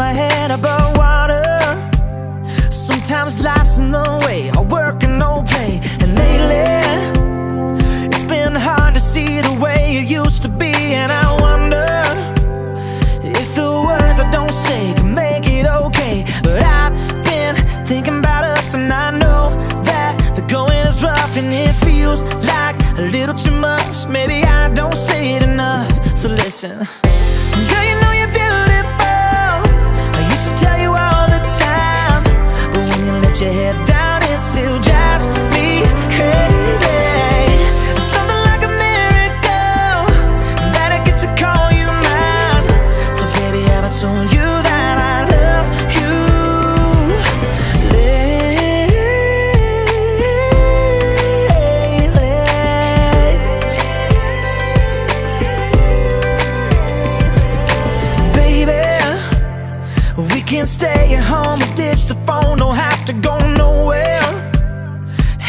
my head above water. Sometimes life's in the way, I work and no play. And lately, it's been hard to see the way it used to be. And I wonder, if the words I don't say can make it okay. But I've been thinking about us and I know that the going is rough. And it feels like a little too much. Maybe I don't say it enough, so listen. We can stay at home. And ditch the phone Don't have to go nowhere.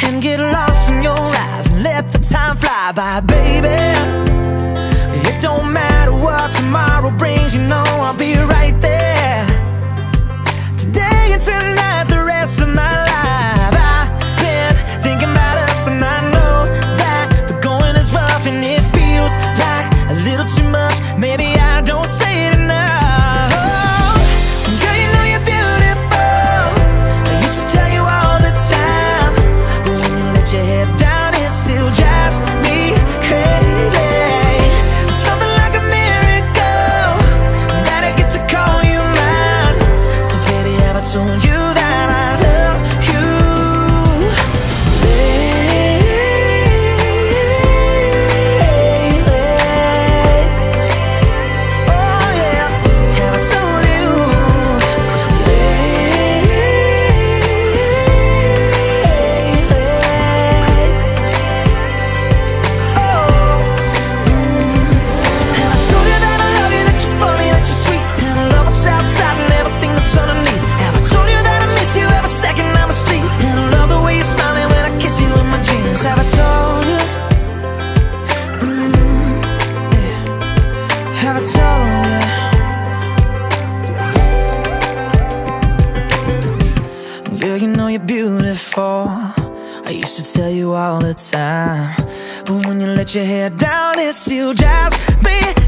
And get lost in your eyes And let the time fly by, baby. It don't matter what tomorrow brings You know I'll be right Girl, you know you're beautiful. I used to tell you all the time. But when you let your hair down It still drives me